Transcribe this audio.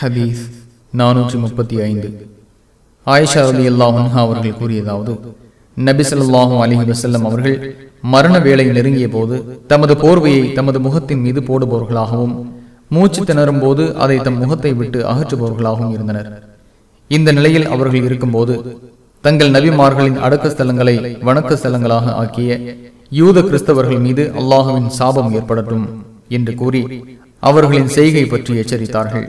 ஹதீஸ் நானூற்றி முப்பத்தி ஐந்து ஆயிஷா அலி அல்லாஹா அவர்கள் கூறியதாவது நபி ஸல்லல்லாஹு அலைஹி வஸல்லம் அவர்கள் மரண வேலை நெருங்கிய போது தமது போர்வையை தமது முகத்தின் மீது போடுபவர்களாகவும் மூச்சு திணறும் போது அதை தம் முகத்தை விட்டு அகற்றுபவர்களாகவும் இருந்தனர். இந்த நிலையில் அவர்கள் இருக்கும்போது தங்கள் நபிமார்களின் அடக்க ஸ்தலங்களை வணக்க ஸ்தலங்களாக ஆக்கிய யூத கிறிஸ்தவர்கள் மீது அல்லாஹுவின் சாபம் ஏற்படட்டும் என்று கூறி அவர்களின் செய்கை பற்றி எச்சரித்தார்கள்.